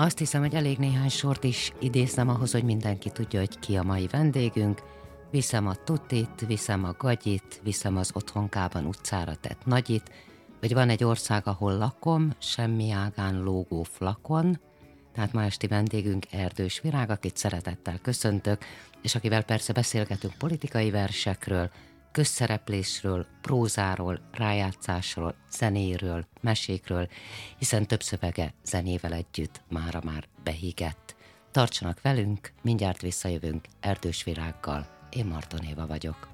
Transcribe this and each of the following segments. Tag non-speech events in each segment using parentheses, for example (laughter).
Azt hiszem, hogy elég néhány sort is idézem ahhoz, hogy mindenki tudja, hogy ki a mai vendégünk. Viszem a tutit, viszem a gagyit, viszem az otthonkában utcára tett nagyit, hogy van egy ország, ahol lakom, semmi ágán lógó flakon, tehát ma esti vendégünk Erdős Virág, akit szeretettel köszöntök, és akivel persze beszélgetünk politikai versekről, közszereplésről, prózáról, rájátszásról, zenéről, mesékről, hiszen több szövege zenével együtt mára már behígett. Tartsanak velünk, mindjárt visszajövünk Erdős Virággal. Én Marton Éva vagyok.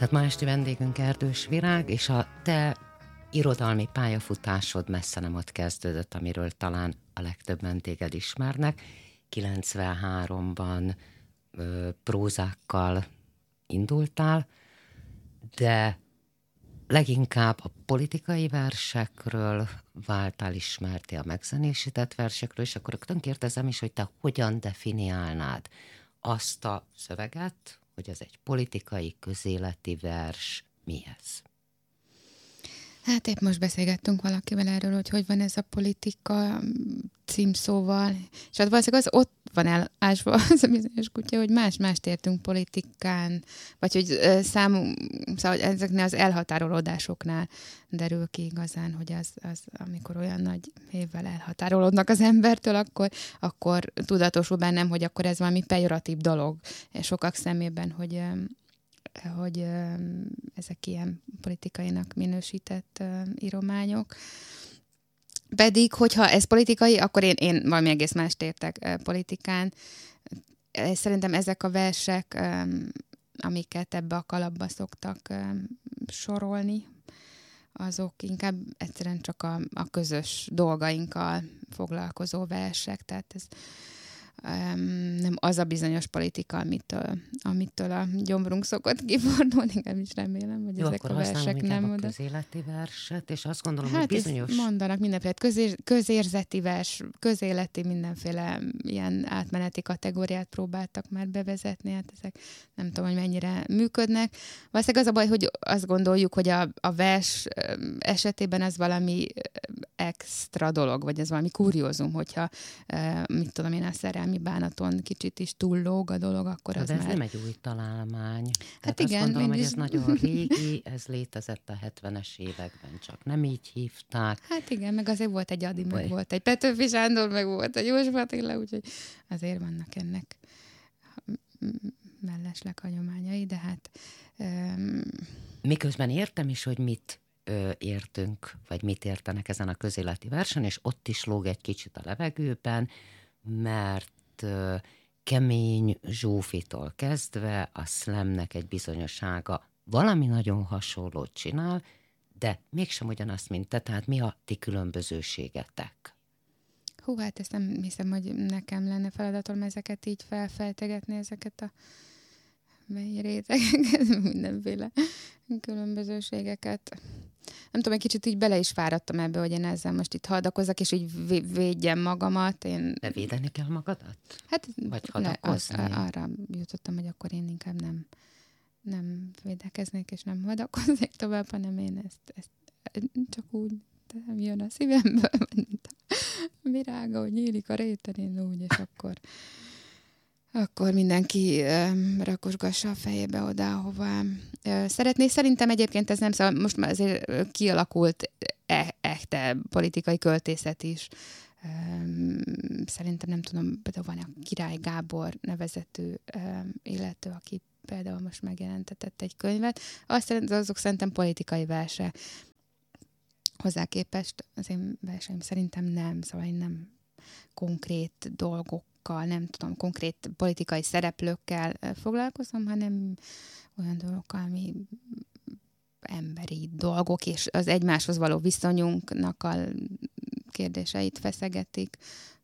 Tehát ma esti vendégünk Erdős Virág, és a te irodalmi pályafutásod messze nem ott kezdődött, amiről talán a legtöbben téged ismernek. 93-ban ö, prózákkal indultál, de leginkább a politikai versekről váltál ismerté a megzenésített versekről, és akkor rögtön kérdezem is, hogy te hogyan definiálnád azt a szöveget, hogy ez egy politikai, közéleti vers. Mi ez? Hát épp most beszélgettünk valakivel erről, hogy hogy van ez a politika címszóval, és hát valószínűleg az ott van elásva (laughs) az a bizonyos kutya, hogy más-mást értünk politikán, vagy hogy számú, szóval hogy ezeknél az elhatárolódásoknál derül ki igazán, hogy az, az amikor olyan nagy évvel elhatárolódnak az embertől, akkor, akkor tudatosul bennem, hogy akkor ez valami pejoratív dolog sokak szemében, hogy hogy ezek ilyen politikainak minősített írományok. Pedig, hogyha ez politikai, akkor én, én valami egész mást értek politikán. Szerintem ezek a versek, amiket ebbe a kalapba szoktak sorolni, azok inkább egyszerűen csak a, a közös dolgainkkal foglalkozó versek. Tehát ez nem az a bizonyos politika, amitől, amitől a gyomrunk szokott kifordulni, is remélem, hogy Jó, ezek akkor a versek nem a oda. közéleti verset, és azt gondolom, hát hogy bizonyos... mondanak mindenféle közér, közérzeti vers, közéleti mindenféle ilyen átmeneti kategóriát próbáltak már bevezetni, hát ezek nem tudom, hogy mennyire működnek. Valószínűleg az a baj, hogy azt gondoljuk, hogy a, a vers esetében ez valami extra dolog, vagy ez valami kuriózum, hogyha mit tudom én, a szerelmi bánaton kicsit is túllóg a dolog, akkor az De ez már... nem egy új találmány. Hát Tehát igen, azt gondolom, hogy ez nagyon régi, ez létezett a 70-es években, csak nem így hívták. Hát igen, meg azért volt egy Adi, meg volt egy Petőfi Sándor, meg volt egy József Attila, úgyhogy azért vannak ennek mellesleg hagyományai, de hát um, Miközben értem is, hogy mit ö, értünk, vagy mit értenek ezen a közéleti versen, és ott is lóg egy kicsit a levegőben, mert ö, kemény Zsófitól kezdve a slamnek egy bizonyossága valami nagyon hasonlót csinál, de mégsem ugyanazt, mint te, tehát mi a ti különbözőségetek? hú, hát ezt nem hiszem, hogy nekem lenne feladatom ezeket így felfejtegetni, ezeket a mely rétegeket, (laughs) mindenféle különbözőségeket. Nem tudom, egy kicsit így bele is fáradtam ebbe, hogy én ezzel most itt hadakozok, és így vé- védjem magamat. Én, De védeni kell magadat? hát Vagy le, az, hadakozni? arra jutottam, hogy akkor én inkább nem, nem védekeznék, és nem hadakoznék tovább, hanem én ezt, ezt csak úgy nem jön a szívemből, (laughs) mint a virága, hogy nyílik a réten, én úgy, és akkor akkor mindenki rakosgassa a fejébe oda, ahova uh, szeretné. Szerintem egyébként ez nem szóval most már azért kialakult e- echte politikai költészet is Szerintem nem tudom, például van a Király Gábor nevezetű illető, aki például most megjelentetett egy könyvet. Azt szerint, azok szerintem politikai verse. Hozzá képest az én verseim szerintem nem, szóval én nem konkrét dolgokkal, nem tudom, konkrét politikai szereplőkkel foglalkozom, hanem olyan dolgokkal, ami emberi dolgok, és az egymáshoz való viszonyunknak a kérdéseit feszegetik,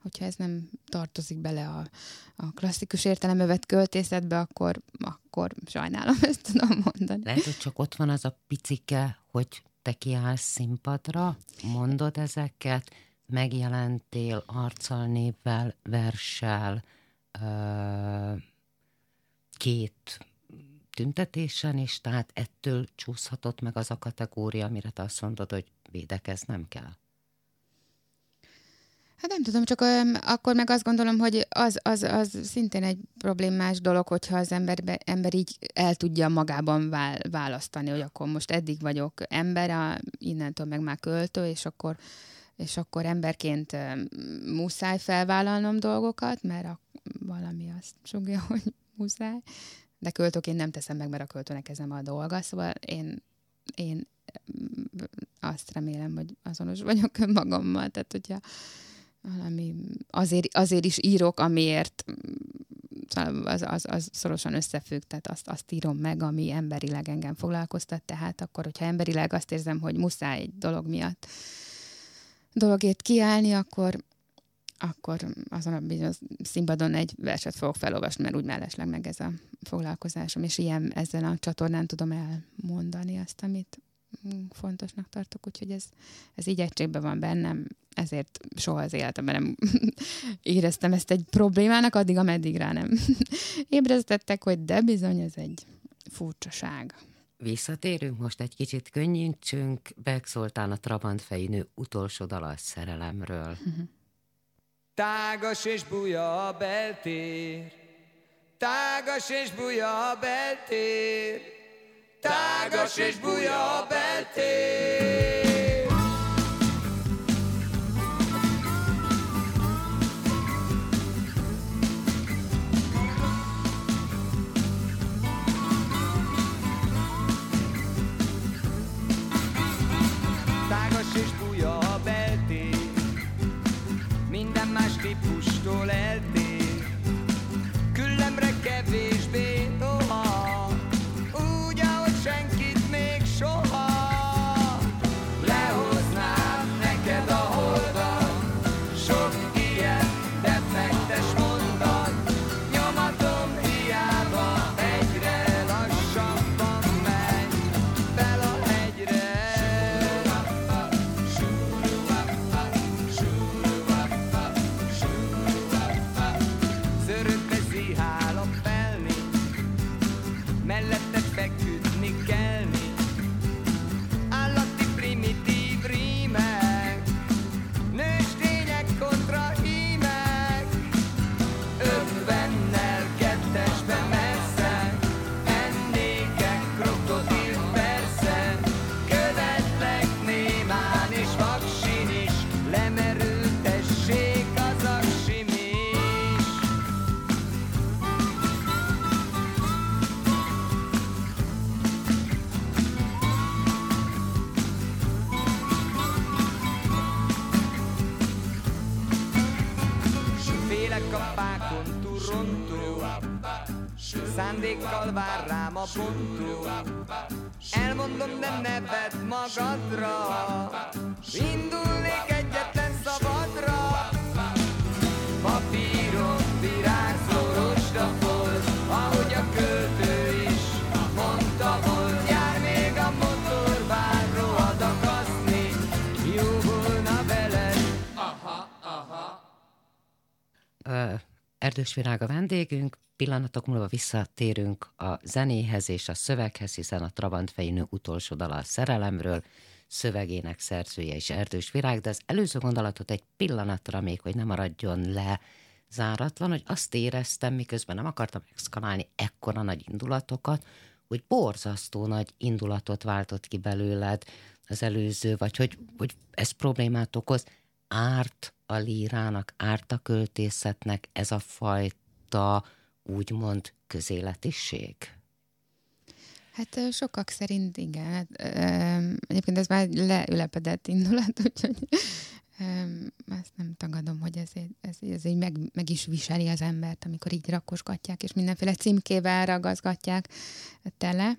hogyha ez nem tartozik bele a, a klasszikus értelembe vett költészetbe, akkor, akkor sajnálom, (laughs) ezt tudom mondani. Lehet, hogy csak ott van az a picike, hogy te kiállsz színpadra, mondod ezeket, megjelentél arccal, névvel, verssel, két tüntetésen is, tehát ettől csúszhatott meg az a kategória, amire te azt mondod, hogy védekeznem kell? Hát nem tudom, csak um, akkor meg azt gondolom, hogy az, az, az szintén egy problémás dolog, hogyha az ember, ember így el tudja magában választani, hogy akkor most eddig vagyok ember, a, innentől meg már költő, és akkor, és akkor emberként muszáj felvállalnom dolgokat, mert a, valami azt sugja, (laughs) hogy muszáj, de költőként nem teszem meg, mert a költőnek ez nem a dolga, szóval én, én azt remélem, hogy azonos vagyok (laughs) önmagammal, tehát hogyha valami, azért, azért is írok, amiért szóval az, az, az szorosan összefügg, tehát azt, azt írom meg, ami emberileg engem foglalkoztat, tehát akkor, hogyha emberileg azt érzem, hogy muszáj egy dolog miatt dologért kiállni, akkor, akkor azon a bizonyos színpadon egy verset fogok felolvasni, mert úgy mellesleg meg ez a foglalkozásom, és ilyen ezzel a csatornán tudom elmondani azt, amit fontosnak tartok, úgyhogy ez, ez így egységben van bennem, ezért soha az életemben nem (laughs) éreztem ezt egy problémának, addig, ameddig rá nem (laughs) ébresztettek, hogy de bizony ez egy furcsaság. Visszatérünk, most egy kicsit könnyítsünk. Beck Szoltán a Trabant fejnő utolsó dala szerelemről. Uh-huh. Tágas és buja a beltér, tágas és buja a beltér, tágas és buja a beltér. És buja a beltér, minden más típustól eltér, küllemre kevésbé rám Erdős Virág a vendégünk, pillanatok múlva visszatérünk a zenéhez és a szöveghez, hiszen a Trabant fejnő utolsó dala a szerelemről, szövegének szerzője is Erdős Virág, de az előző gondolatot egy pillanatra még, hogy nem maradjon le záratlan, hogy azt éreztem, miközben nem akartam exkalálni ekkora nagy indulatokat, hogy borzasztó nagy indulatot váltott ki belőled az előző, vagy hogy, hogy ez problémát okoz, árt a lírának, árt a költészetnek ez a fajta úgymond közéletiség? Hát sokak szerint igen. Hát, egyébként ez már leülepedett indulat, (laughs) úgyhogy ezt nem tagadom, hogy ez, ez, ez így meg, meg is viseli az embert, amikor így rakosgatják, és mindenféle címkével ragazgatják tele.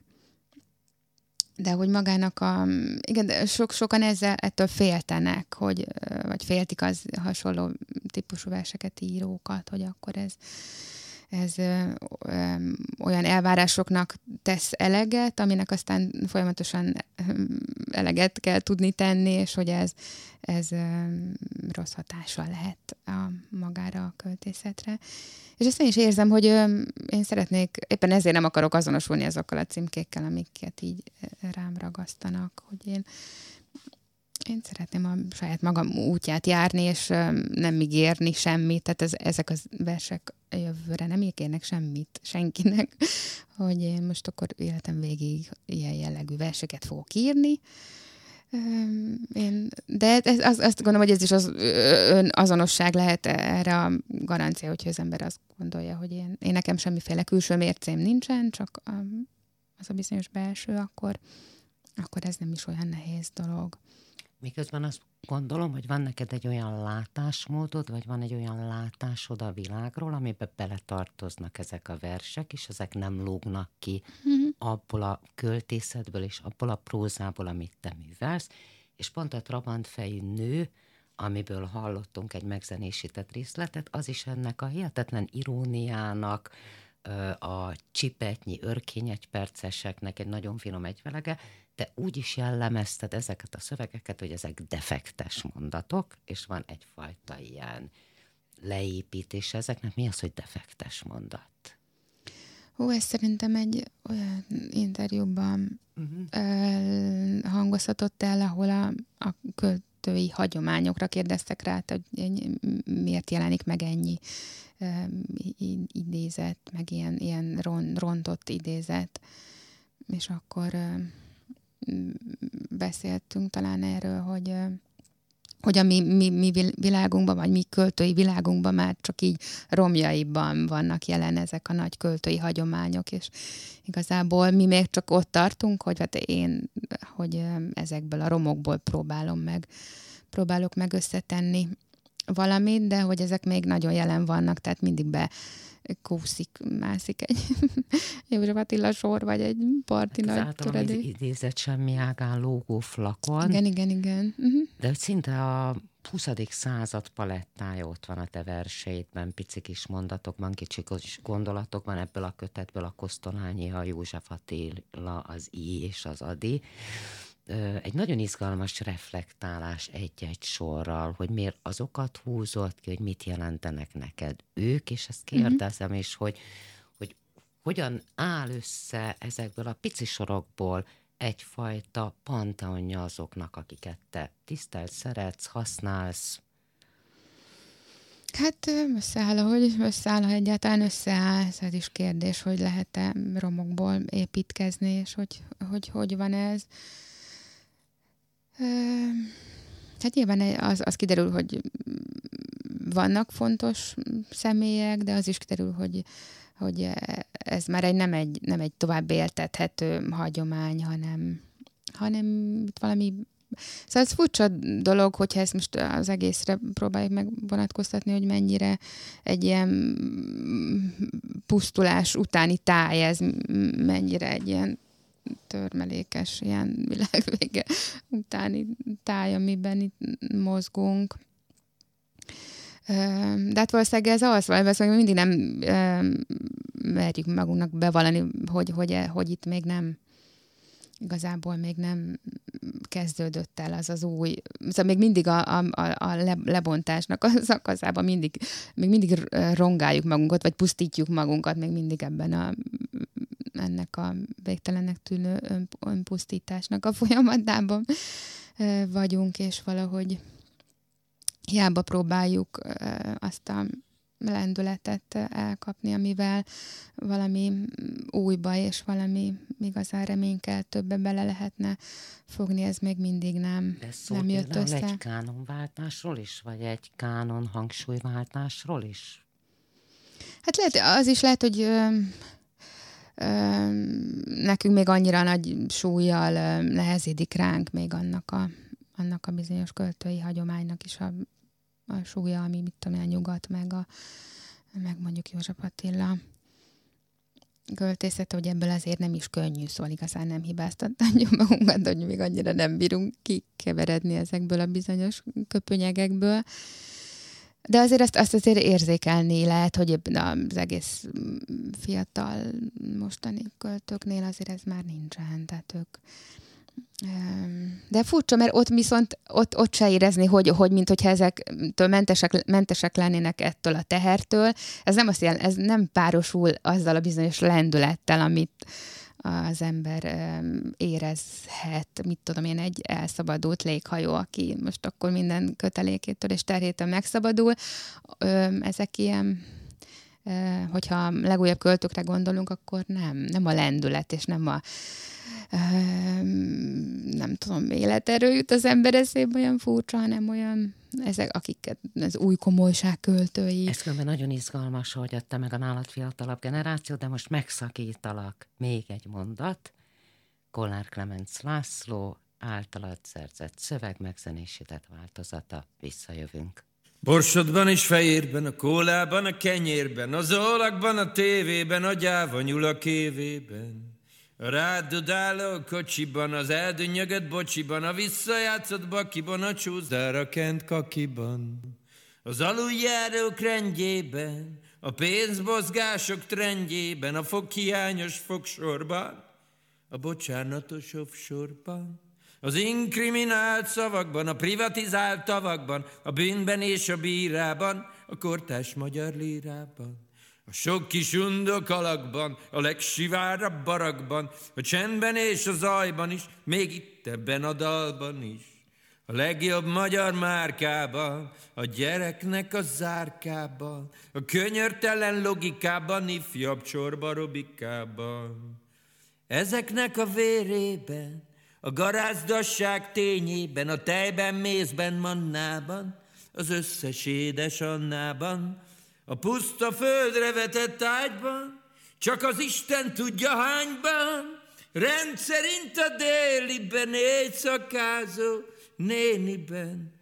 De hogy magának a... Igen, sok, sokan ezzel, ettől féltenek, hogy, vagy féltik az hasonló típusú verseket, írókat, hogy akkor ez ez ö, ö, olyan elvárásoknak tesz eleget, aminek aztán folyamatosan eleget kell tudni tenni, és hogy ez, ez ö, rossz hatással lehet a, magára a költészetre. És ezt én is érzem, hogy ö, én szeretnék, éppen ezért nem akarok azonosulni azokkal a címkékkel, amiket így rám ragasztanak, hogy én én szeretném a saját magam útját járni, és nem ígérni semmit. Tehát ez, ezek az versek jövőre nem ígérnek semmit senkinek, (laughs) hogy én most akkor életem végig ilyen jellegű verseket fogok írni. Én, de ez, az, azt gondolom, hogy ez is az azonosság lehet erre a garancia, hogyha az ember azt gondolja, hogy én, én nekem semmiféle külső mércém nincsen, csak az a bizonyos belső, akkor, akkor ez nem is olyan nehéz dolog. Miközben azt gondolom, hogy van neked egy olyan látásmódod, vagy van egy olyan látásod a világról, amiben beletartoznak ezek a versek, és ezek nem lógnak ki mm-hmm. abból a költészetből és abból a prózából, amit te művelsz. És pont a Trabantfejű nő, amiből hallottunk egy megzenésített részletet, az is ennek a hihetetlen iróniának, a csipetnyi örkény-egyperceseknek egy nagyon finom egyvelege, te úgy is jellemezted ezeket a szövegeket, hogy ezek defektes mondatok, és van egyfajta ilyen leépítés ezeknek. Mi az, hogy defektes mondat? Hú, ez szerintem egy olyan interjúban uh-huh. hangozhatott el, ahol a, a költői hagyományokra kérdeztek rá, hogy miért jelenik meg ennyi idézet, meg ilyen, ilyen rontott idézet. És akkor beszéltünk talán erről, hogy hogy a mi, mi, mi világunkban, vagy mi költői világunkban már csak így romjaiban vannak jelen ezek a nagy költői hagyományok, és igazából mi még csak ott tartunk, hogy hát én, hogy ezekből a romokból próbálom meg, próbálok meg összetenni valamit, de hogy ezek még nagyon jelen vannak, tehát mindig be kúszik, mászik egy (laughs) József Attila sor, vagy egy parti hát nagy töredék. idézett semmi ágán lógó flakon. Igen, igen, igen. Uh-huh. De szinte a 20. század palettája ott van a te verseidben, pici kis mondatokban, kicsi kis gondolatokban, ebből a kötetből a Kosztolányi, a József Attila, az I és az Adi egy nagyon izgalmas reflektálás egy-egy sorral, hogy miért azokat húzott ki, hogy mit jelentenek neked ők, és ezt mhm. kérdezem is, hogy, hogy hogyan áll össze ezekből a pici sorokból egyfajta panteonja azoknak, akiket te tisztelt, szeretsz, használsz, Hát összeáll, ahogy összeáll, ha egyáltalán összeáll, ez is kérdés, hogy lehet-e romokból építkezni, és hogy hogy, hogy van ez. Hát nyilván az, az kiderül, hogy vannak fontos személyek, de az is kiderül, hogy, hogy ez már egy, nem, egy, nem egy tovább éltethető hagyomány, hanem, hanem valami Szóval ez furcsa dolog, hogyha ezt most az egészre próbáljuk meg vonatkoztatni, hogy mennyire egy ilyen pusztulás utáni táj ez, mennyire egy ilyen törmelékes ilyen (laughs) világvége utáni táj, amiben itt mozgunk. De hát valószínűleg ez az, vagy mindig nem merjük magunknak bevallani, hogy, hogy, hogy itt még nem igazából még nem kezdődött el az az új, szóval még mindig a, a, a lebontásnak a szakaszában mindig, még mindig rongáljuk magunkat, vagy pusztítjuk magunkat még mindig ebben a ennek a végtelennek tűnő ön, önpusztításnak a folyamatában vagyunk, és valahogy hiába próbáljuk azt a lendületet elkapni, amivel valami újba és valami igazán reménykeltőbbe bele lehetne fogni, ez még mindig nem, De szó nem jött például össze. egy kánonváltásról is, vagy egy kánon hangsúlyváltásról is? Hát lehet, az is lehet, hogy ö, ö, nekünk még annyira nagy súlyjal ö, nehezídik ránk még annak a, annak a bizonyos költői hagyománynak is a, a súlya, ami mit tudom a nyugat, meg, a, meg mondjuk József Attila költészete, hogy ebből azért nem is könnyű, szóval igazán nem hibáztatjuk magunkat, hogy még annyira nem bírunk kikeveredni ezekből a bizonyos köpönyegekből. De azért azt, azt azért érzékelni lehet, hogy ebben az egész mm, fiatal mostani költőknél azért ez már nincsen, tehát ők de furcsa, mert ott viszont ott, ott se érezni, hogy, hogy mint hogyha ezektől mentesek, mentesek lennének ettől a tehertől. Ez nem azt jelenti, ez nem párosul azzal a bizonyos lendülettel, amit az ember érezhet, mit tudom én, egy elszabadult léghajó, aki most akkor minden kötelékétől és terhétől megszabadul. Ezek ilyen hogyha legújabb költőkre gondolunk, akkor nem, nem a lendület, és nem a nem tudom, életerő jut az ember eszébe olyan furcsa, hanem olyan, ezek, akiket az új komolyság költői. Ez különben nagyon izgalmas, hogy adta meg a nálad fiatalabb generáció, de most megszakítalak. Még egy mondat. Kollár Clemens László általad szerzett szöveg megzenésített változata. Visszajövünk. Borsodban és fejérben, a kólában, a kenyérben, az olakban, a tévében, a gyáva a kévében. A rádodáló kocsiban, az eldönnyögött bocsiban, a visszajátszott bakiban, a csúszdára kent kakiban. Az aluljárók rendjében, a pénzmozgások trendjében, a foghiányos fogsorban, a bocsánatos offshore-ban. Az inkriminált szavakban, a privatizált tavakban, a bűnben és a bírában, a kortás magyar lírában. A sok kis undok alakban, a legsivárabb barakban, a csendben és a zajban is, még itt ebben a dalban is. A legjobb magyar márkában, a gyereknek a zárkában, a könyörtelen logikában, ifjabb csorba robikában. Ezeknek a vérében, a garázdasság tényében, a tejben, mézben, mannában, az összes édes Annában, a puszta földre vetett ágyban, csak az Isten tudja hányban, rendszerint a déliben éjszakázó néniben,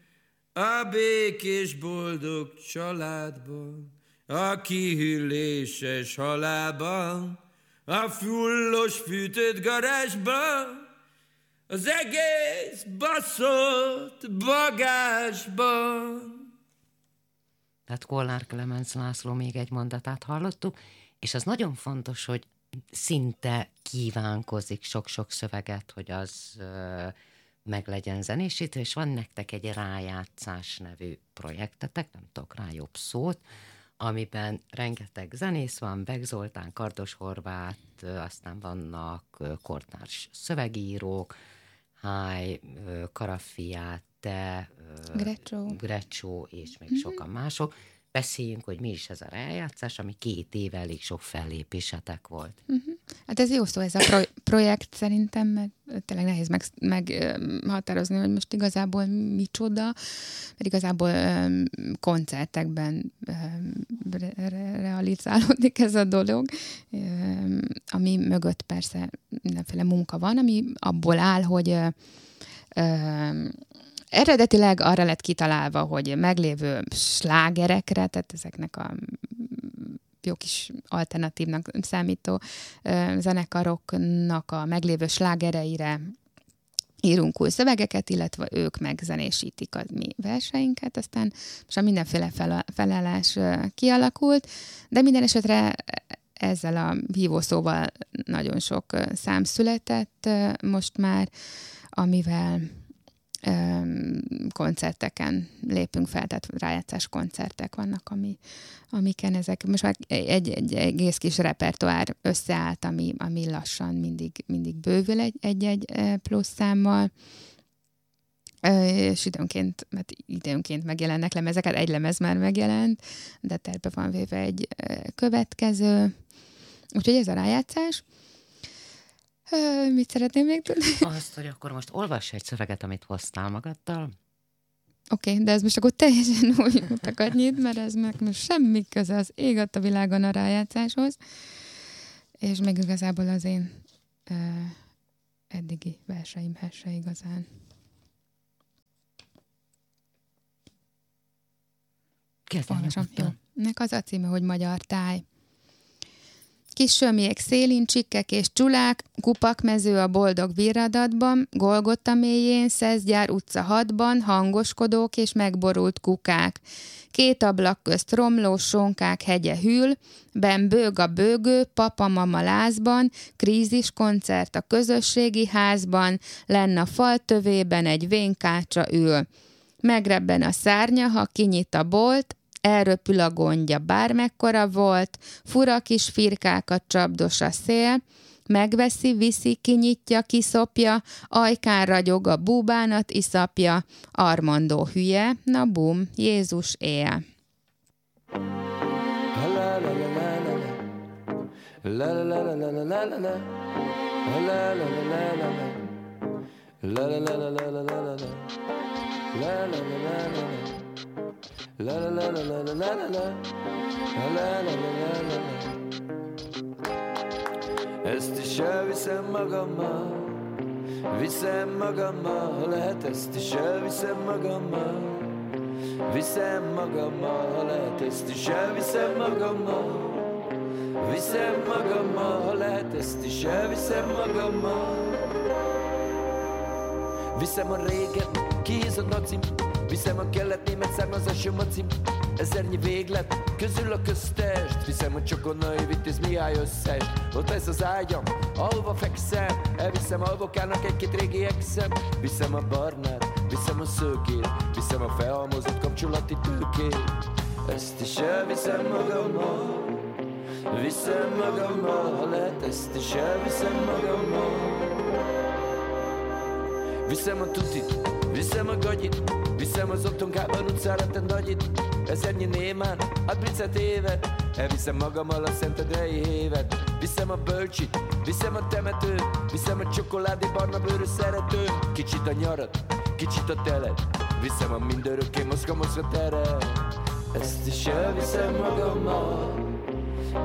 a békés boldog családban, a kihűléses halában, a fullos fűtött garázsban, az egész baszott bagásban. Tehát Kollár Clemens László még egy mondatát hallottuk, és az nagyon fontos, hogy szinte kívánkozik sok-sok szöveget, hogy az meg legyen zenésítő, és van nektek egy rájátszás nevű projektetek, nem tudok rá jobb szót, amiben rengeteg zenész van, Beg Zoltán, Kardos Horváth, aztán vannak kortárs szövegírók, Háj, Karafiát, te, Grecsó. Grecsó és még sokan mások. Beszéljünk, hogy mi is ez a rájátszás, ami két éve elég sok fellépésetek volt. Hát ez jó szó, ez a pro- projekt szerintem, mert tényleg nehéz meghatározni, meg, hogy most igazából micsoda, mert igazából öm, koncertekben öm, re- re- realizálódik ez a dolog, ami mögött persze mindenféle munka van, ami abból áll, hogy ö, eredetileg arra lett kitalálva, hogy meglévő slágerekre, tehát ezeknek a jó kis alternatívnak számító ö, zenekaroknak a meglévő slágereire írunk új szövegeket, illetve ők megzenésítik a mi verseinket, aztán most mindenféle fel- felállás ö, kialakult, de minden esetre ezzel a hívószóval nagyon sok szám született most már, amivel koncerteken lépünk fel, tehát rájátszás koncertek vannak, ami, amiken ezek, most már egy, egy egész kis repertoár összeállt, ami, ami lassan mindig, mindig bővül egy- egy-egy plusz számmal. És időnként, mert időnként megjelennek lemezeket, egy lemez már megjelent, de terve van véve egy következő. Úgyhogy ez a rájátszás. Mit szeretném még tudni? (laughs) Azt, hogy akkor most olvass egy szöveget, amit hoztál magaddal. Oké, okay, de ez most akkor teljesen (laughs) új utakat nyit, mert ez meg most semmi köze az ég a világon a rájátszáshoz, és még igazából az én ö, eddigi verseimhez se igazán. Olvasom, jó. Nek az a címe, hogy Magyar táj. Kis sömjék szélin, csikkek és csulák, kupakmező a boldog virradatban, Golgotta mélyén, Szezgyár utca hatban, hangoskodók és megborult kukák. Két ablak közt romló sonkák hegye hűl, ben bőg a bőgő, papa-mama lázban, krízis koncert a közösségi házban, lenn a fal tövében egy vénkácsa ül. Megrebben a szárnya, ha kinyit a bolt, elröpül a gondja, bármekkora volt, fura kis firkákat csapdos a szél, megveszi, viszi, kinyitja, kiszopja, ajkán ragyog a búbánat iszapja, Armandó hülye, na bum, Jézus él. Ezt is elviszem magammal Viszem magammal, ha lehet ezt is elviszem magammal Viszem magammal, ha lehet ezt is elviszem magammal Viszem magammal, ha lehet ezt is elviszem magammal Viszem a régen, kihízott nacim Viszem a kelet-német származású macim Ezernyi véglet, közül a köztest. Viszem a csokonai vitéz Mihály összes Ott lesz az ágyam, ahova fekszem. Elviszem alvokának egy-két régi exem. Viszem a barnát, viszem a szőkét. Viszem a felhalmozott kapcsolati tőkét. Ezt is elviszem magammal. Viszem magammal, ha lehet ezt is elviszem magammal. Viszem a tutit, viszem a gagyit Viszem az otthonkában utcára te nagyit. Ezernyi némán, ad bricet évet. Elviszem magammal a szentedrei hévet Viszem a bölcsit, viszem a temetőt. Viszem a csokoládé barna bőrű szeretőt Kicsit a nyarat, kicsit a telet. Viszem a mindörökké mozga-mozga teret Ezt is elviszem magammal.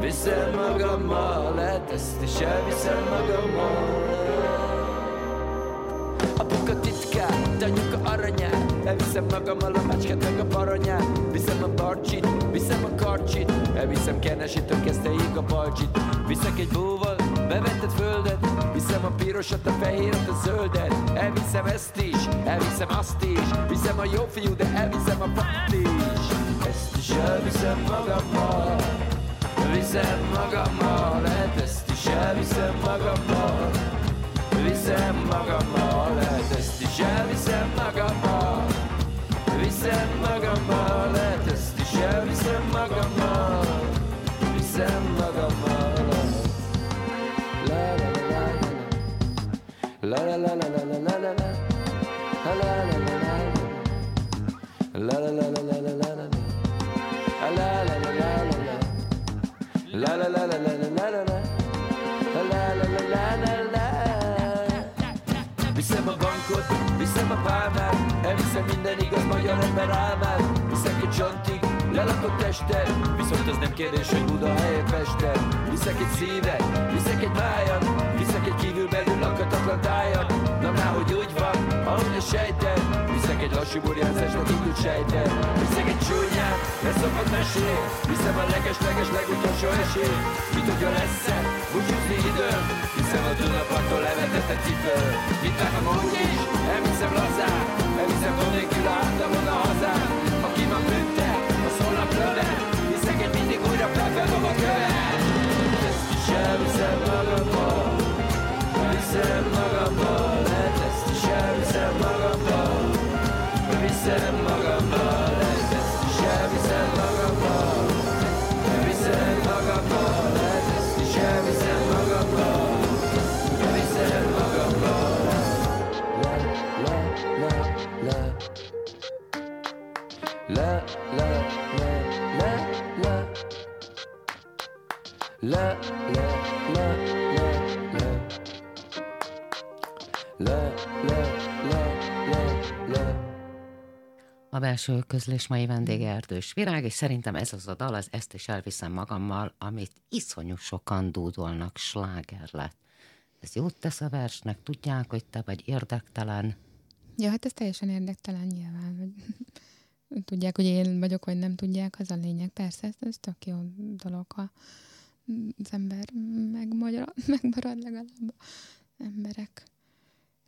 Viszem magammal, lehet ezt is elviszem magammal Apuka titkát, anyuka aranyát. Elviszem magammal a macskát meg a baranyát. Viszem a barcsit, viszem a karcsit. Elviszem kenesítől kezdteig a balcsit. Viszek egy búval, bevetted földet. Viszem a pirosat, a fehéret, a zöldet. Elviszem ezt is, elviszem azt is. Viszem a jó fiú, de elviszem a fát is. Ezt is elviszem magammal. Viszem magammal, lehet ezt is elviszem magammal. Viszem magammal, Viszem magammal, lehet ezt is elviszem magammal Viszem magammal La la la la la La la la la la la la la La la la la la la la la La la la la la la La la la la la magyar ember álmát Viszek egy csontig, lelakott testet Viszont az nem kérdés, hogy Buda helyett Pester Viszek egy szívet, viszek egy májat Viszek egy kívülbelül lakhatatlan tájat Na már, hogy úgy van, ahogy a sejted Viszek egy lassú burjánzásnak indult sejted Viszek egy csúnyát, ez szokott mesél Viszem a leges-leges legutolsó esély Mit tudja lesz-e, búcsúzni időm Viszem a Dunaparttól levetett egy cipő. Mit vágom úgy is, elviszem lazán Gond nélkül a hátamon a hazán Aki ma büntet, a szólnak lövet Viszek egy mindig újra felfeldom a követ Ezt is elviszem magammal Viszem magammal, lehet ezt is elviszem magammal Viszem magammal, Le, le, le, le, le. Le, le, le, le, le. A belső közlés mai vendége Erdős Virág, és szerintem ez az a dal, az ezt is elviszem magammal, amit iszonyú sokan dúdolnak, sláger lett. Ez jót tesz a versnek, tudják, hogy te vagy érdektelen. Ja, hát ez teljesen érdektelen nyilván, hogy (laughs) tudják, hogy én vagyok, vagy nem tudják, az a lényeg. Persze, ez, ez tök jó dolog, ha az ember megmarad, (laughs) megmarad legalább emberek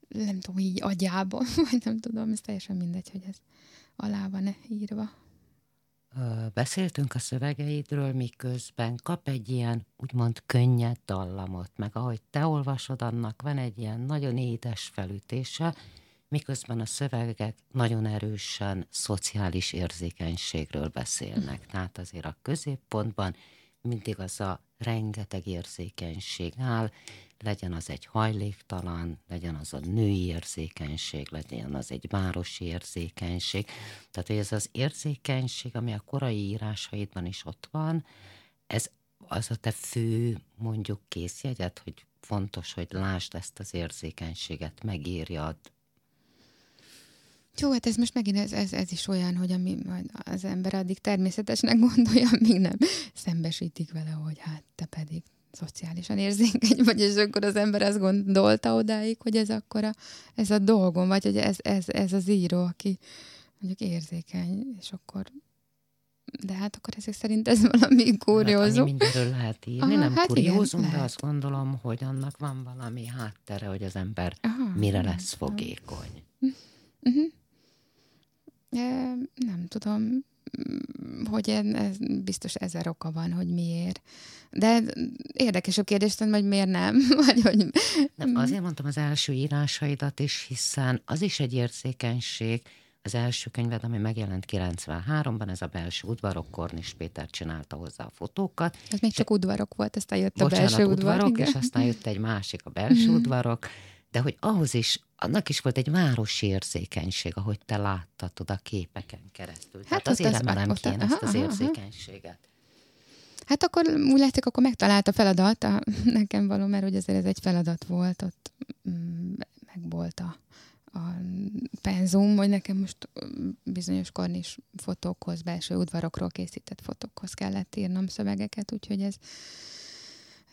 nem tudom, így agyában, (laughs) vagy nem tudom, ez teljesen mindegy, hogy ez alá van-e írva. Beszéltünk a szövegeidről, miközben kap egy ilyen úgymond könnyed dallamot, meg ahogy te olvasod, annak van egy ilyen nagyon édes felütése, miközben a szövegek nagyon erősen szociális érzékenységről beszélnek. Tehát azért a középpontban mindig az a rengeteg érzékenység áll, legyen az egy hajléktalan, legyen az a női érzékenység, legyen az egy városi érzékenység. Tehát, hogy ez az érzékenység, ami a korai írásaidban is ott van, ez az a te fő, mondjuk készjegyed, hogy fontos, hogy lásd ezt az érzékenységet, megírjad. Jó, hát ez most megint ez, ez, ez is olyan, hogy ami majd az ember addig természetesnek gondolja, míg nem szembesítik vele, hogy hát te pedig szociálisan érzékeny vagy, és akkor az ember azt gondolta odáig, hogy ez akkor a, ez a dolgom, vagy hogy ez, ez, ez az író, aki mondjuk érzékeny, és akkor de hát akkor ezek szerint ez valami Hát kuriózum. mindenről lehet írni, Aha, nem hát kuriózum, igen, de lehet. azt gondolom, hogy annak van valami háttere, hogy az ember Aha, mire lesz fogékony. E, nem tudom, mm, hogy ez, biztos ezer oka van, hogy miért. De érdekesebb kérdés, hogy miért nem, (laughs) vagy hogy... Nem, azért mondtam az első írásaidat is, hiszen az is egy érzékenység. Az első könyved, ami megjelent 93-ban, ez a belső udvarok, Kornis Péter csinálta hozzá a fotókat. Ez még csak udvarok volt, aztán jött a Bocsánat, belső udvar. udvarok, igen. és aztán jött egy másik, a belső udvarok, de hogy ahhoz is, annak is volt egy városi érzékenység, ahogy te láttad a képeken keresztül. Hát Hát azért az- emelem ki én ezt az aha, aha. érzékenységet. Hát akkor úgy látszik, akkor megtalált a feladat, a, (laughs) nekem való, mert hogy azért ez egy feladat volt, ott mm, meg volt a, a penzum, hogy nekem most mm, bizonyos kornis fotókhoz, belső udvarokról készített fotókhoz kellett írnom szövegeket, úgyhogy ez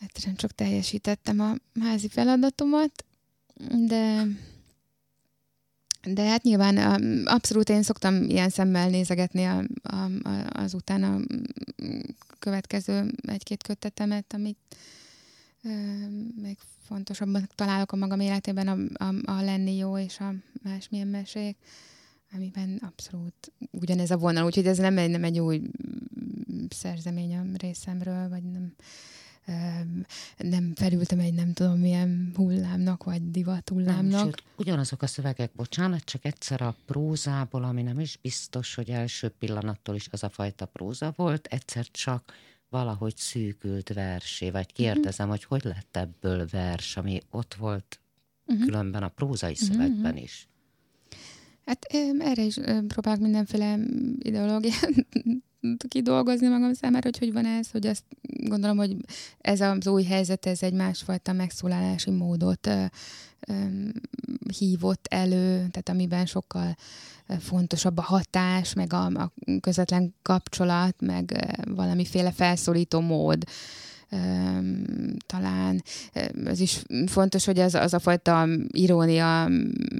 egyszerűen csak teljesítettem a házi feladatomat, de de hát nyilván abszolút én szoktam ilyen szemmel nézegetni a, a, a, az utána mm, következő egy-két kötetemet, amit ö, még fontosabban találok a magam életében a, a, a lenni jó és a másmilyen mesék, amiben abszolút ugyanez a vonal, úgyhogy ez nem egy, nem egy új mm, szerzemény a részemről, vagy nem nem felültem egy nem tudom milyen hullámnak, vagy divat Nem, hullámnak. sőt, ugyanazok a szövegek, bocsánat, csak egyszer a prózából, ami nem is biztos, hogy első pillanattól is az a fajta próza volt, egyszer csak valahogy szűkült versé, vagy kérdezem, hogy hogy lett ebből vers, ami ott volt különben a prózai szövegben is. Hát erre is próbálok mindenféle ideológiát kidolgozni magam számára, hogy hogy van ez, hogy azt gondolom, hogy ez az új helyzet, ez egy másfajta megszólalási módot ö, öm, hívott elő, tehát amiben sokkal ö, fontosabb a hatás, meg a, a közvetlen kapcsolat, meg ö, valamiféle felszólító mód. Talán ez is fontos, hogy az, az a fajta irónia,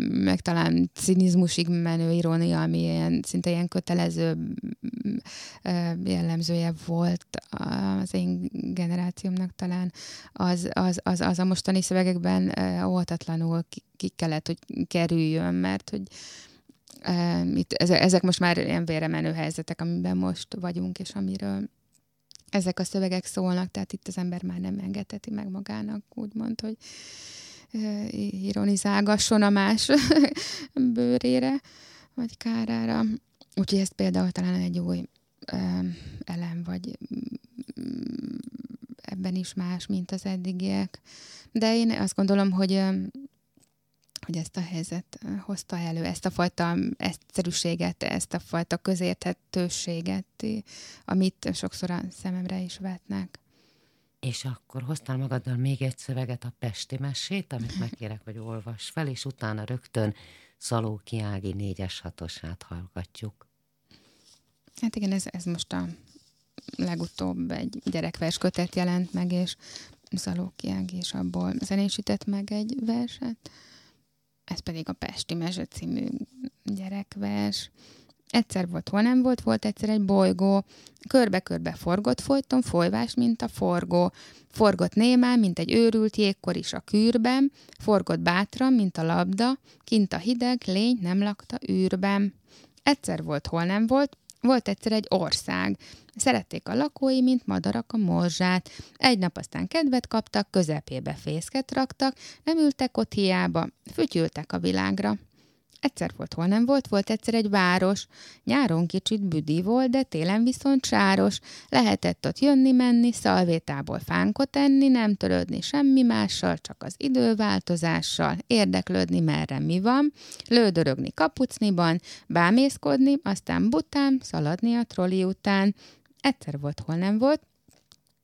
meg talán cinizmusig menő irónia, ami ilyen, szinte ilyen kötelező jellemzője volt az én generációmnak talán, az, az, az, az a mostani szövegekben óhatatlanul ki, ki kellett, hogy kerüljön, mert hogy itt, eze- ezek most már ilyen véremenő helyzetek, amiben most vagyunk, és amiről ezek a szövegek szólnak, tehát itt az ember már nem engedheti meg magának, úgymond, hogy ironizálgasson a más (laughs) bőrére, vagy kárára. Úgyhogy ez például talán egy új elem, vagy mm, ebben is más, mint az eddigiek. De én azt gondolom, hogy hogy ezt a helyzet hozta elő, ezt a fajta egyszerűséget, ezt a fajta közérthetőséget, amit sokszor a szememre is vetnek. És akkor hoztál magaddal még egy szöveget, a Pesti mesét, amit (laughs) megkérek, hogy olvas fel, és utána rögtön Szaló Kiági négyes hatosát hallgatjuk. Hát igen, ez, ez most a legutóbb egy gyerekvers kötet jelent meg, és Szaló Kiági és abból zenésített meg egy verset. Ez pedig a Pesti Mese című gyerekvers. Egyszer volt, hol nem volt, volt egyszer egy bolygó, körbe-körbe forgott folyton, folyvás, mint a forgó. Forgott némán, mint egy őrült jégkor is a kűrben, forgott bátran, mint a labda, kint a hideg, lény nem lakta űrben. Egyszer volt, hol nem volt, volt egyszer egy ország. Szerették a lakói, mint madarak a morzsát. Egy nap aztán kedvet kaptak, közepébe fészket raktak, nem ültek ott hiába, fütyültek a világra. Egyszer volt, hol nem volt, volt egyszer egy város. Nyáron kicsit büdi volt, de télen viszont sáros. Lehetett ott jönni-menni, szalvétából fánkot enni, nem törődni semmi mással, csak az időváltozással, érdeklődni merre mi van, lődörögni kapucniban, bámészkodni, aztán bután, szaladni a troli után. Egyszer volt, hol nem volt,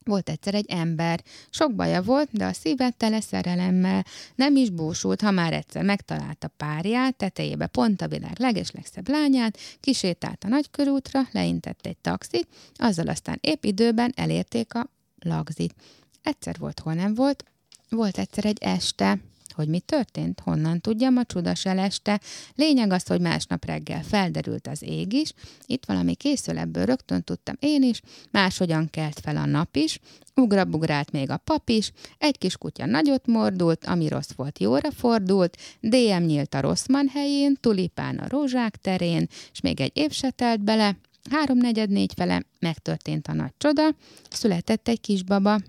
volt egyszer egy ember. Sok baja volt, de a szíve tele szerelemmel. Nem is búsult, ha már egyszer megtalálta párját, tetejébe pont a világ legeslegszebb lányát, kisétált a nagykörútra, leintett egy taxit, azzal aztán épp időben elérték a lagzit. Egyszer volt, hol nem volt, volt egyszer egy este, hogy mi történt, honnan tudjam, a csuda seleste. Lényeg az, hogy másnap reggel felderült az ég is, itt valami készül, ebből rögtön tudtam én is, máshogyan kelt fel a nap is, ugrabugrált még a pap is, egy kis kutya nagyot mordult, ami rossz volt, jóra fordult, DM nyílt a rosszman helyén, tulipán a rózsák terén, és még egy év se telt bele, háromnegyed négy fele megtörtént a nagy csoda, született egy kisbaba,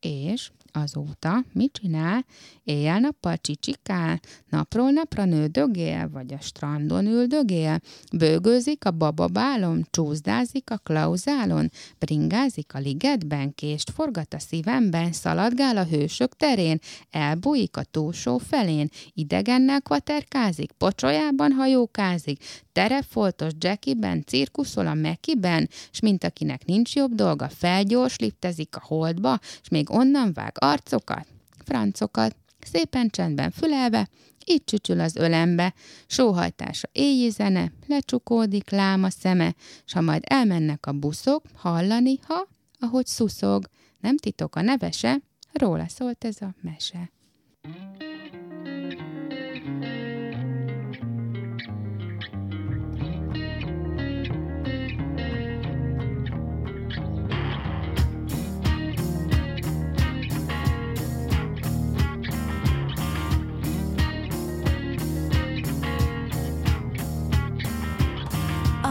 és azóta mit csinál? Éjjel-nappal csicsikál, napról napra nődögél, vagy a strandon üldögél, bőgőzik a bababálon, csúszdázik a klauzálon, bringázik a ligetben, kést forgat a szívemben, szaladgál a hősök terén, elbújik a túlsó felén, idegennel kvaterkázik, pocsolyában hajókázik, terefoltos jackiben, cirkuszol a mekiben, s mint akinek nincs jobb dolga, felgyors liptezik a holdba, és még onnan vág arcokat, francokat, szépen csendben fülelve, így csücsül az ölembe, sóhajtása éjjé zene, lecsukódik láma szeme, s ha majd elmennek a buszok, hallani, ha, ahogy szuszog, nem titok a nevese, róla szólt ez a mese.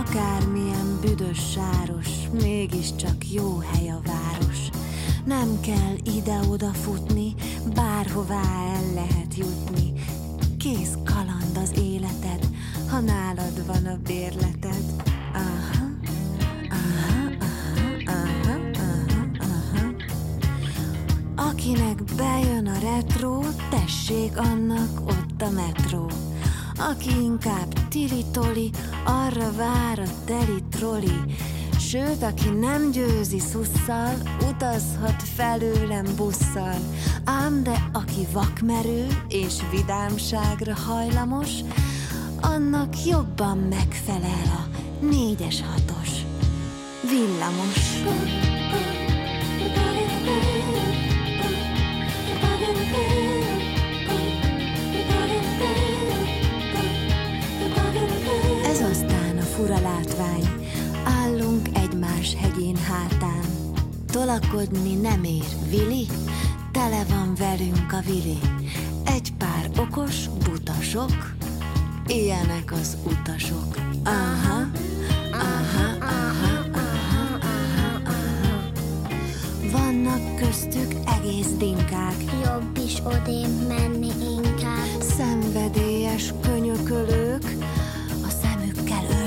Akármilyen büdös sáros, mégiscsak jó hely a város. Nem kell ide-oda futni, bárhová el lehet jutni. Kész kaland az életed, ha nálad van a bérleted. Aha, aha, aha, aha. Akinek bejön a retro, tessék annak ott a metró. Aki inkább tili-toli, arra vár a teli troli. Sőt, aki nem győzi szusszal, utazhat felőlem busszal. Ám de aki vakmerő és vidámságra hajlamos, annak jobban megfelel a négyes hatos villamos. Ez fura látvány, állunk egymás hegyén hátán. Tolakodni nem ér, Vili, tele van velünk a vili. Egy pár okos butasok, ilyenek az utasok. Aha, aha, aha, aha, aha, aha. Vannak köztük egész dinkák, Jobb is odébb menni inkább szenvedélyes könyökölők,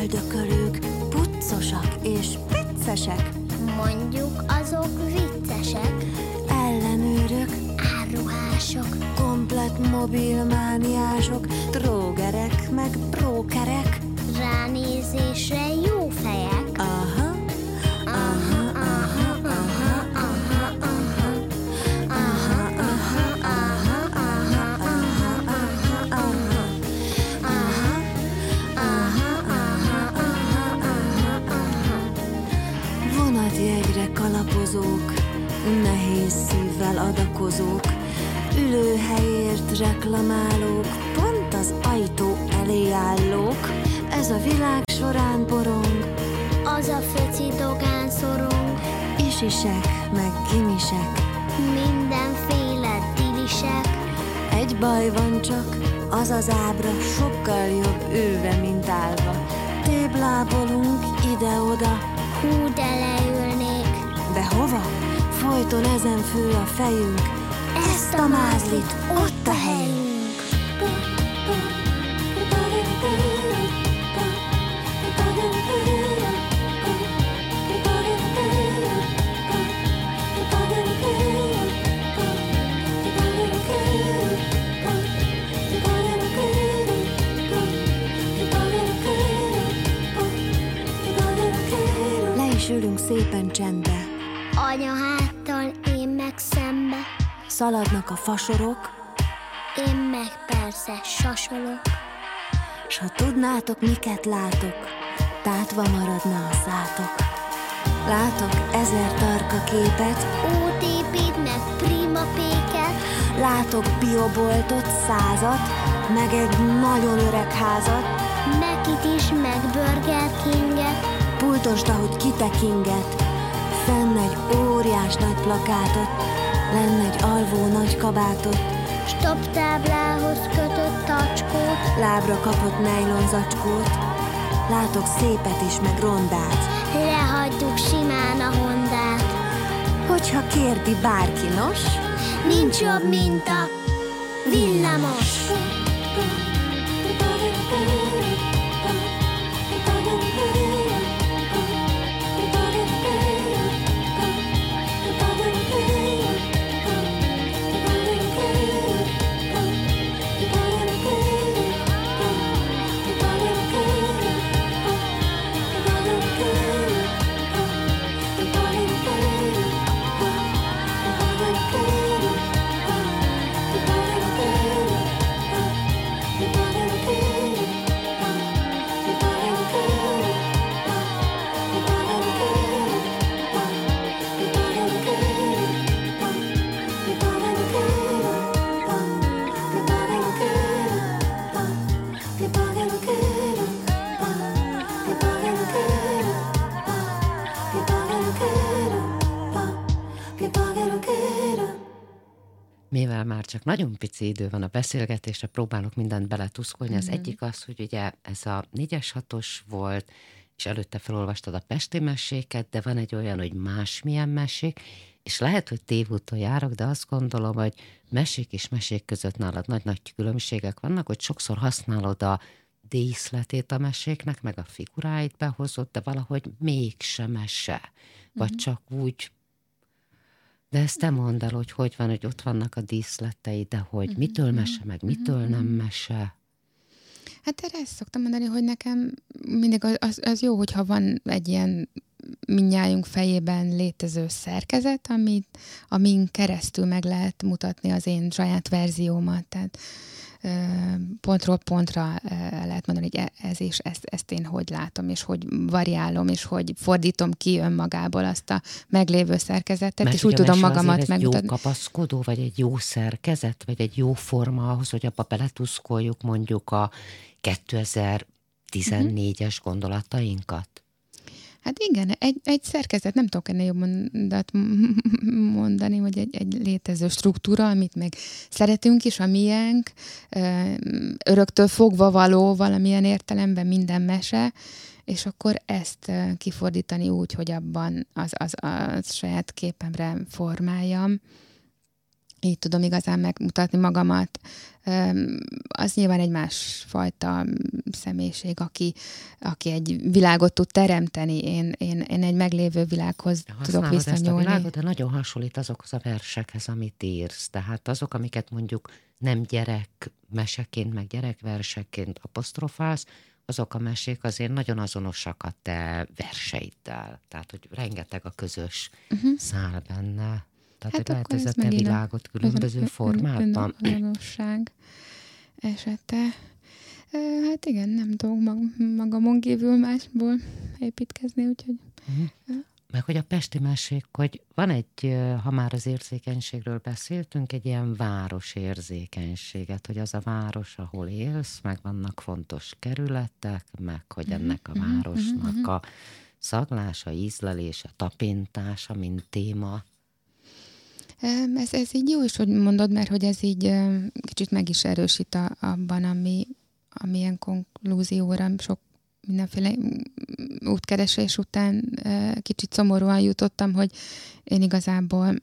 öldökölők, puccosak és viccesek, Mondjuk azok viccesek. Ellenőrök, Áruhások. komplet mobilmániások, trógerek meg brókerek. Ránézésre jó fejek kalapozók, nehéz szívvel adakozók, ülőhelyért reklamálók, pont az ajtó elé állók, ez a világ során borong, Az a föci dogán szorong, isisek, meg gimisek, mindenféle dilisek. Egy baj van csak, az az ábra sokkal jobb ülve, mint állva. Téblábolunk ide-oda, Hú, de de hova? Folyton ezen fő a fejünk, ezt a mázlit ott a helyünk. Le szépen csendbe, anya háttal, én meg szembe, szaladnak a fasorok, én meg persze sasolok. S ha tudnátok, miket látok, tátva maradna a szátok. Látok ezer tarka képet, Út építnek prima péket, látok bioboltot, százat, meg egy nagyon öreg házat. Mekit is, meg Burger Kinget, Pultosd, ahogy kitekinget, fenn egy óriás nagy plakátot, lenn egy alvó nagy kabátot, stop táblához kötött tacskót, lábra kapott nejlon zacskót, látok szépet is, meg rondát. lehagyjuk simán a hondát. Hogyha kérdi bárki, nos, Nincs jobb, mint a villamos. Csak nagyon pici idő van a beszélgetésre, próbálok mindent beletuszkolni. Az egyik az, hogy ugye ez a négyes hatos volt, és előtte felolvastad a Pesti meséket, de van egy olyan, hogy másmilyen mesék, és lehet, hogy tévúton járok, de azt gondolom, hogy mesék és mesék között nálad nagy-nagy különbségek vannak, hogy sokszor használod a díszletét a meséknek, meg a figuráit behozod, de valahogy mégsem mese. Vagy csak úgy de ezt te mondd el, hogy hogy van, hogy ott vannak a díszletei, de hogy mitől mese, meg mitől nem mese. Hát erre ezt szoktam mondani, hogy nekem mindig az, az, az jó, hogyha van egy ilyen minnyájunk fejében létező szerkezet, amit, amin keresztül meg lehet mutatni az én saját verziómat. Tehát pontról pontra lehet mondani, hogy e- ez és ezt, ezt én hogy látom, és hogy variálom, és hogy fordítom ki önmagából azt a meglévő szerkezetet, Mert és úgy tudom magamat azért egy megmutatni. jó kapaszkodó, vagy egy jó szerkezet, vagy egy jó forma ahhoz, hogy abba beletuszkoljuk mondjuk a 2014-es gondolatainkat. Hát igen, egy, egy szerkezet, nem tudok ennél jobb mondani, vagy egy, egy létező struktúra, amit meg szeretünk is, a miénk, öröktől fogva való valamilyen értelemben minden mese, és akkor ezt kifordítani úgy, hogy abban az, az, az saját képemre formáljam. Így tudom igazán megmutatni magamat. Az nyilván egy másfajta személyiség, aki, aki egy világot tud teremteni. Én, én, én egy meglévő világhoz tudok Használod ezt a visszanyúlni. világot, de nagyon hasonlít azokhoz a versekhez, amit írsz. Tehát azok, amiket mondjuk nem gyerek meseként, meg gyerekverseként apostrofálsz, azok a mesék azért nagyon azonosak a te verseiddel. Tehát, hogy rengeteg a közös uh-huh. szál benne. Tehát, hát ez a a- világot különböző ön- ön- formában. ön- Önazonosság esete. Hát igen, nem tudok mag- magamon kívül másból építkezni, úgyhogy Meg hogy a pesti mesék, hogy van egy, ha már az érzékenységről beszéltünk, egy ilyen város érzékenységet, hogy az a város, ahol élsz, meg vannak fontos kerületek, meg hogy Mhm, ennek a városnak a szaglása, ízlelése, tapintása, mint téma. Ez, ez így jó is, hogy mondod, mert hogy ez így kicsit meg is erősít a, abban, ami, ami ilyen konklúzióra sok mindenféle útkeresés után eh, kicsit szomorúan jutottam, hogy én igazából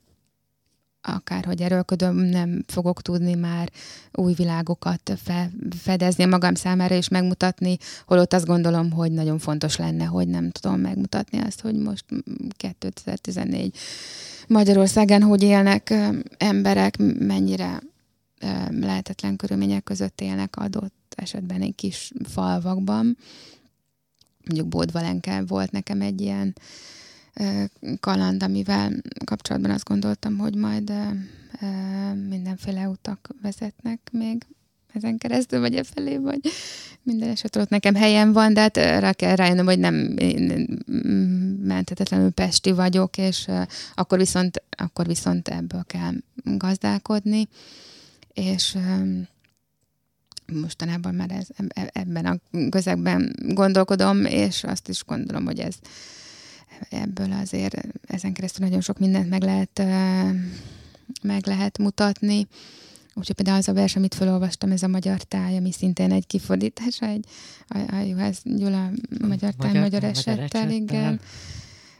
akárhogy erőlködöm, nem fogok tudni már új világokat fe, fedezni magam számára és megmutatni, holott azt gondolom, hogy nagyon fontos lenne, hogy nem tudom megmutatni azt, hogy most mm, 2014 Magyarországon hogy élnek emberek, mennyire lehetetlen körülmények között élnek adott esetben egy kis falvakban. Mondjuk Bódvalenke volt nekem egy ilyen kaland, amivel kapcsolatban azt gondoltam, hogy majd mindenféle utak vezetnek még ezen keresztül, vagy e felé, vagy minden esetre ott nekem helyem van, de hát rá kell rájönnöm, hogy nem mm, menthetetlenül pesti vagyok, és akkor viszont, akkor viszont ebből kell gazdálkodni, és mostanában már ez, eb- ebben a közegben gondolkodom, és azt is gondolom, hogy ez ebből azért ezen keresztül nagyon sok mindent meg lehet, meg lehet mutatni. Úgyhogy például az a vers, amit felolvastam, ez a Magyar Táj, ami szintén egy kifordítása, egy a, a Juhász Gyula Magyar Táj, Magyar Magyar Esettel, Esettel. igen.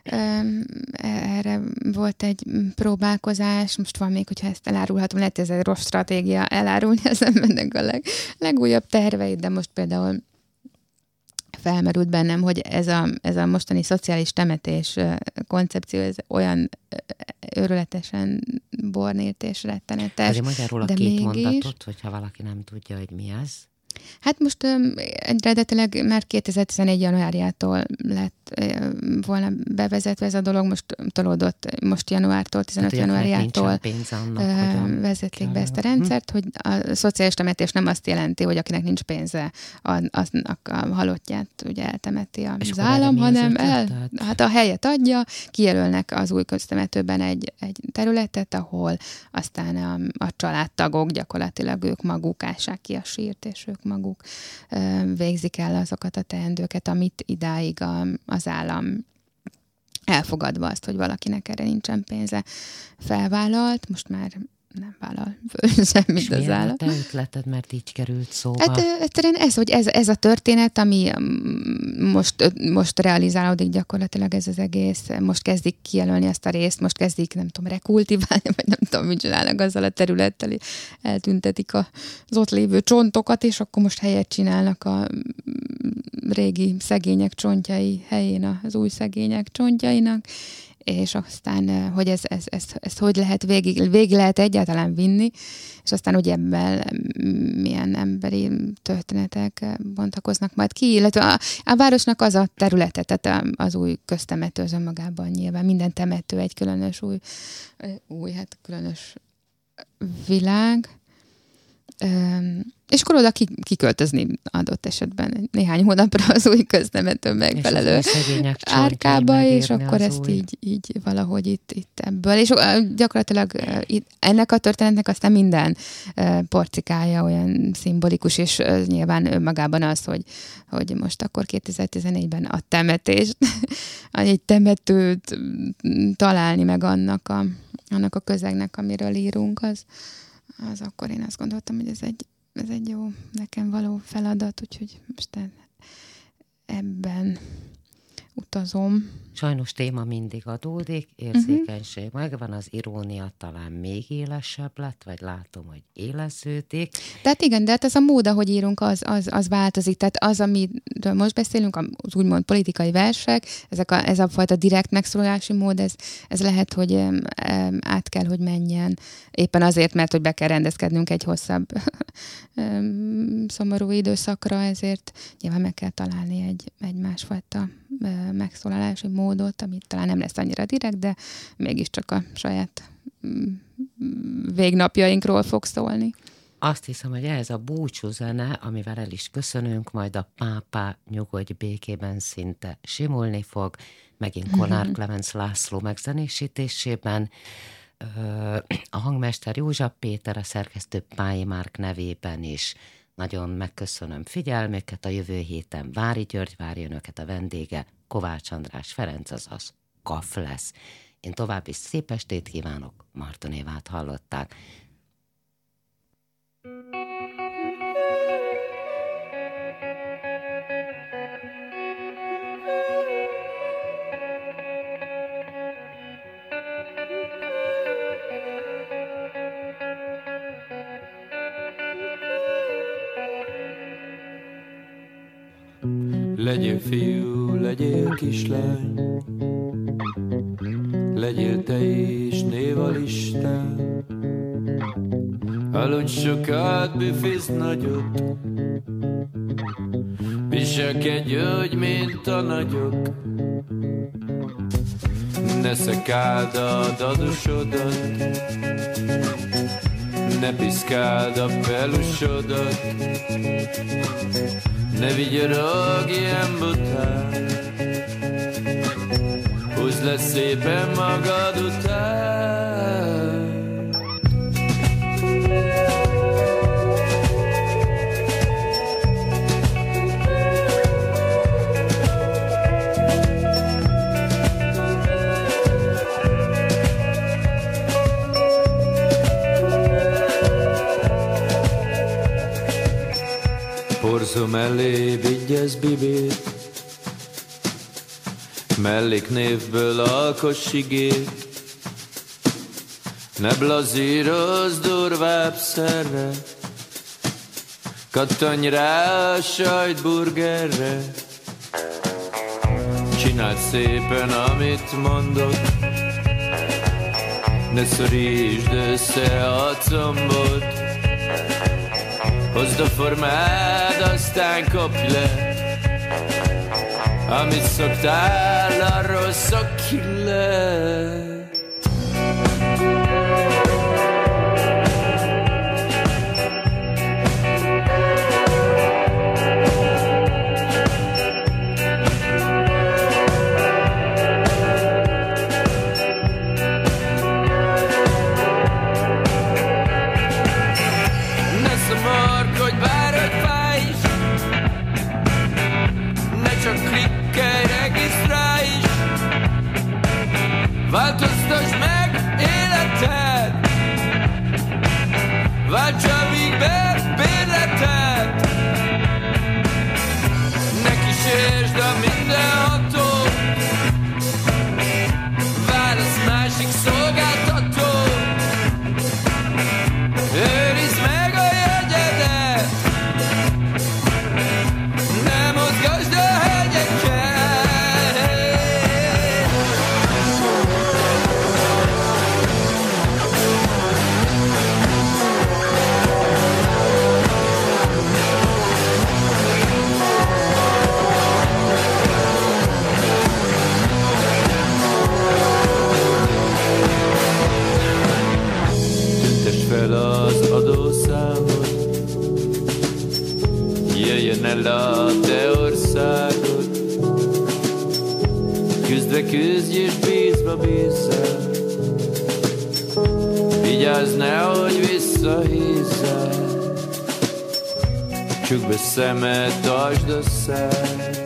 Öm, Erre volt egy próbálkozás, most van még, hogyha ezt elárulhatom, lehet ez egy rossz stratégia elárulni az embernek a leg, legújabb terveit, de most például felmerült bennem, hogy ez a, ez a mostani szociális temetés koncepció, ez olyan ö, őrületesen bornírt és rettenetes. Azért magyarul a de két mégis- mondatot, hogyha valaki nem tudja, hogy mi ez. Hát most öm, eredetileg már 2011. januárjától lett ö, volna bevezetve ez a dolog, most tolódott most januártól, 15 Tehát, hogy akinek januárjától annak, a- vezették be ezt a rendszert, hogy a szociális temetés nem azt jelenti, hogy akinek nincs pénze, a, aznak a halottját ugye eltemeti az állam, hanem el, hát a helyet adja, kijelölnek az új köztemetőben egy, egy területet, ahol aztán a, a családtagok gyakorlatilag ők maguk ássák ki a sírt, és ők maguk végzik el azokat a teendőket, amit idáig a, az állam elfogadva azt, hogy valakinek erre nincsen pénze, felvállalt, most már nem vállal föl (laughs) És semmit az milyen a állam. te ötleted, mert így került szóba? Hát egyszerűen ez, hogy ez, ez a történet, ami mm, most, most realizálódik gyakorlatilag ez az egész, most kezdik kijelölni azt a részt, most kezdik, nem tudom, rekultiválni, (laughs) vagy nem tudom, mit csinálnak azzal a területtel, eltüntetik az ott lévő csontokat, és akkor most helyet csinálnak a mm, régi szegények csontjai helyén az új szegények csontjainak, és aztán, hogy ez, ez, ez, ez hogy lehet végig, végig lehet egyáltalán vinni, és aztán ugye ebben milyen emberi történetek bontakoznak majd ki, illetve a, a városnak az a területe, tehát az új köztemető az önmagában nyilván minden temető egy különös új, új hát különös világ, és akkor oda ki, kiköltözni adott esetben néhány hónapra az új köztemető megfelelő árkába, és akkor ezt új- így, így valahogy itt, itt ebből. És gyakorlatilag itt, ennek a történetnek aztán minden porcikája olyan szimbolikus, és nyilván önmagában az, hogy, hogy most akkor 2014-ben a temetést, (laughs) egy temetőt találni meg annak a, annak a közegnek, amiről írunk, az, az akkor én azt gondoltam, hogy ez egy, ez egy jó nekem való feladat, úgyhogy most ebben utazom. Sajnos téma mindig adódik, érzékenység uh-huh. megvan, az irónia talán még élesebb lett, vagy látom, hogy élesződik. Tehát igen, de hát ez a mód, ahogy írunk, az, az, az változik. Tehát az, amiről most beszélünk, az úgymond politikai versek, ezek a, ez a fajta direkt megszólalási mód, ez, ez lehet, hogy em, em, át kell, hogy menjen. Éppen azért, mert hogy be kell rendezkednünk egy hosszabb (laughs) em, szomorú időszakra, ezért nyilván meg kell találni egy, egy másfajta megszólalási módot, ami talán nem lesz annyira direkt, de mégiscsak a saját mm, végnapjainkról fog szólni. Azt hiszem, hogy ez a búcsú zene, amivel el is köszönünk, majd a pápá nyugodj békében szinte simulni fog, megint Kolár Clemens László megzenésítésében. A hangmester József Péter, a szerkesztő Pályi Márk nevében is nagyon megköszönöm figyelmüket. A jövő héten Vári György várja önöket a vendége, Kovács András Ferenc, azaz Kaf lesz. Én további szép estét kívánok, Marton Évát hallották. Legyél fiú, legyél kislány, legyél te is néval Isten. Aludj sokat, büfész nagyot, viselkedj úgy, mint a nagyok. Ne szekáld a dadosodat, ne piszkáld a pelusodat, ne vigyorog ilyen bután Húzd le szépen magad után Porzó mellé vigyez bibét, melléknévből alkoss igét, ne blazírozz durvább szerre, kattanj rá a sajtburgerre, csináld szépen, amit mondok, ne szorítsd össze a combot, Hozd a formád, aztán kopj le Amit szoktál, arról szokj Jöjjön el a te országod. Küzdve küzdj és bízva bízzál Vigyázz nehogy visszahízzál. Csukd be szemed, tartsd szád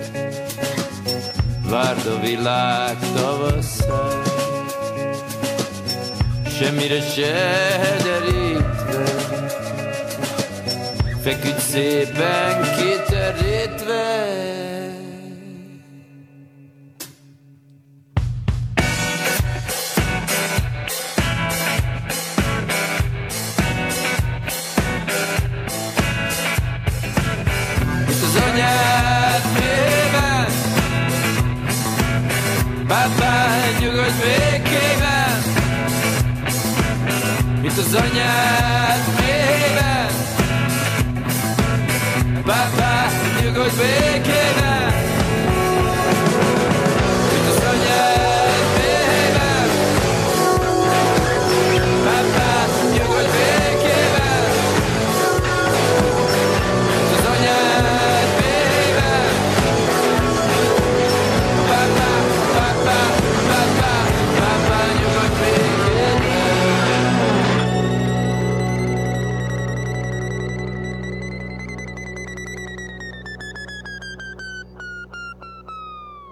Várd a világ tavasszát. Semmire se derítve Feküdj szépen kiterítve